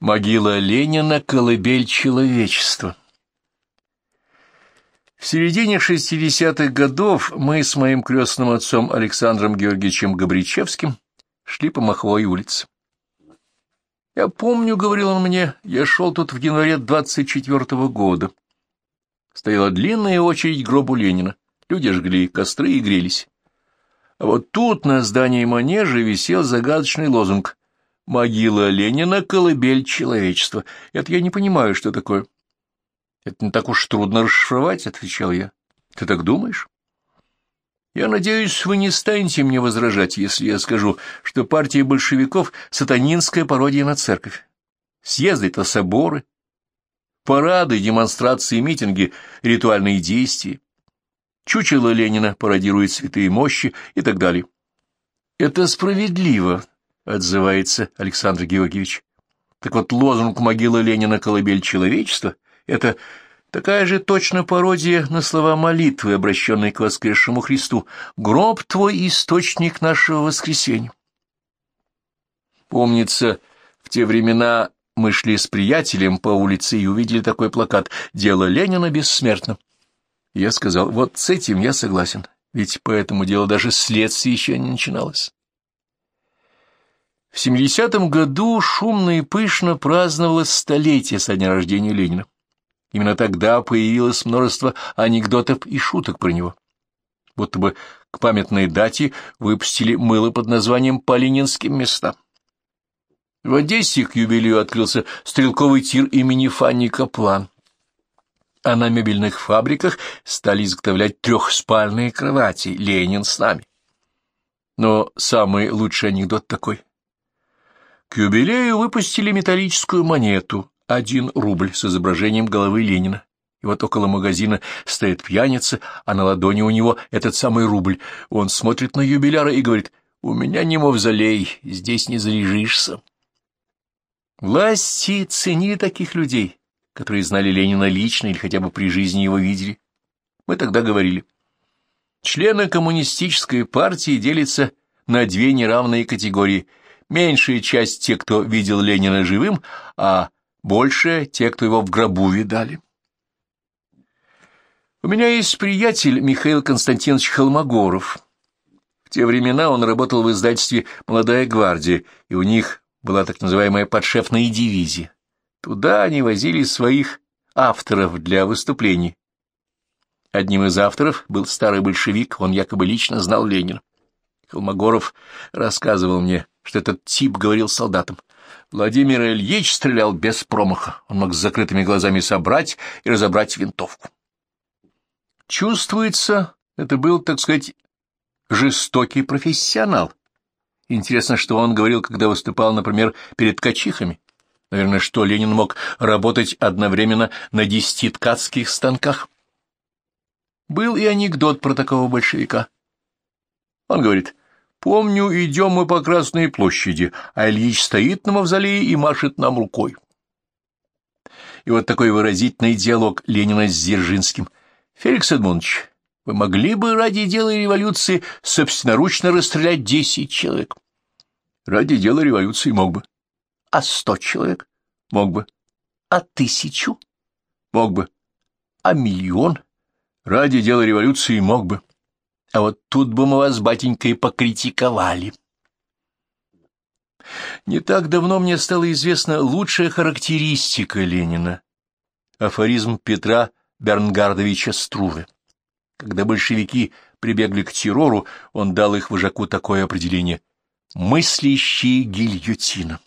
Могила Ленина — колыбель человечества. В середине 60-х годов мы с моим крестным отцом Александром Георгиевичем Габричевским шли по Маховой улице. «Я помню, — говорил он мне, — я шел тут в январе 24-го года. Стояла длинная очередь гробу Ленина. Люди жгли костры и грелись. А вот тут на здании манежа висел загадочный лозунг Могила Ленина — колыбель человечества. Это я не понимаю, что такое. — Это не так уж трудно расшифровать, — отвечал я. — Ты так думаешь? Я надеюсь, вы не станете мне возражать, если я скажу, что партия большевиков — сатанинская пародия на церковь. Съезды — это соборы, парады, демонстрации, митинги, ритуальные действия. Чучело Ленина пародирует святые мощи и так далее. Это справедливо, — отзывается Александр Георгиевич. Так вот, лозунг могилы Ленина «Колыбель человечества» — это такая же точно пародия на слова молитвы, обращенной к воскресшему Христу «Гроб твой — источник нашего воскресения». Помнится, в те времена мы шли с приятелем по улице и увидели такой плакат «Дело Ленина бессмертно». Я сказал, вот с этим я согласен, ведь по этому делу даже следствие еще не начиналось. В 70-м году шумно и пышно праздновалось столетие со дня рождения Ленина. Именно тогда появилось множество анекдотов и шуток про него. Будто бы к памятной дате выпустили мыло под названием «По ленинским местам». В Одессе к юбилею открылся стрелковый тир имени Фанни Каплан, а на мебельных фабриках стали изготовлять трехспальные кровати «Ленин с нами». Но самый лучший анекдот такой — к юбилею выпустили металлическую монету, один рубль с изображением головы Ленина. И вот около магазина стоит пьяница, а на ладони у него этот самый рубль. Он смотрит на юбиляра и говорит, «У меня не мавзолей, здесь не заряжишься». Власти ценили таких людей, которые знали Ленина лично или хотя бы при жизни его видели. Мы тогда говорили, члены коммунистической партии делятся на две неравные категории – Меньшая часть те, кто видел Ленина живым, а большая — те, кто его в гробу видали. У меня есть приятель Михаил Константинович Холмогоров. В те времена он работал в издательстве «Молодая гвардия», и у них была так называемая подшефная дивизия. Туда они возили своих авторов для выступлений. Одним из авторов был старый большевик, он якобы лично знал Ленина. Холмогоров рассказывал мне, что этот тип говорил солдатам. Владимир Ильич стрелял без промаха. Он мог с закрытыми глазами собрать и разобрать винтовку. Чувствуется, это был, так сказать, жестокий профессионал. Интересно, что он говорил, когда выступал, например, перед качихами. Наверное, что Ленин мог работать одновременно на десяти ткацких станках. Был и анекдот про такого большевика. Он говорит, Помню, идем мы по Красной площади, а Ильич стоит на мавзолее и машет нам рукой. И вот такой выразительный диалог Ленина с Дзержинским. Феликс Эдмундович, вы могли бы ради дела революции собственноручно расстрелять десять человек? Ради дела революции мог бы. А сто человек? Мог бы. А тысячу? Мог бы. А миллион? Ради дела революции мог бы. А вот тут бы мы вас, батенька, и покритиковали. Не так давно мне стала известна лучшая характеристика Ленина. Афоризм Петра Бернгардовича Струве. Когда большевики прибегли к террору, он дал их вожаку такое определение — мыслящие гильотина.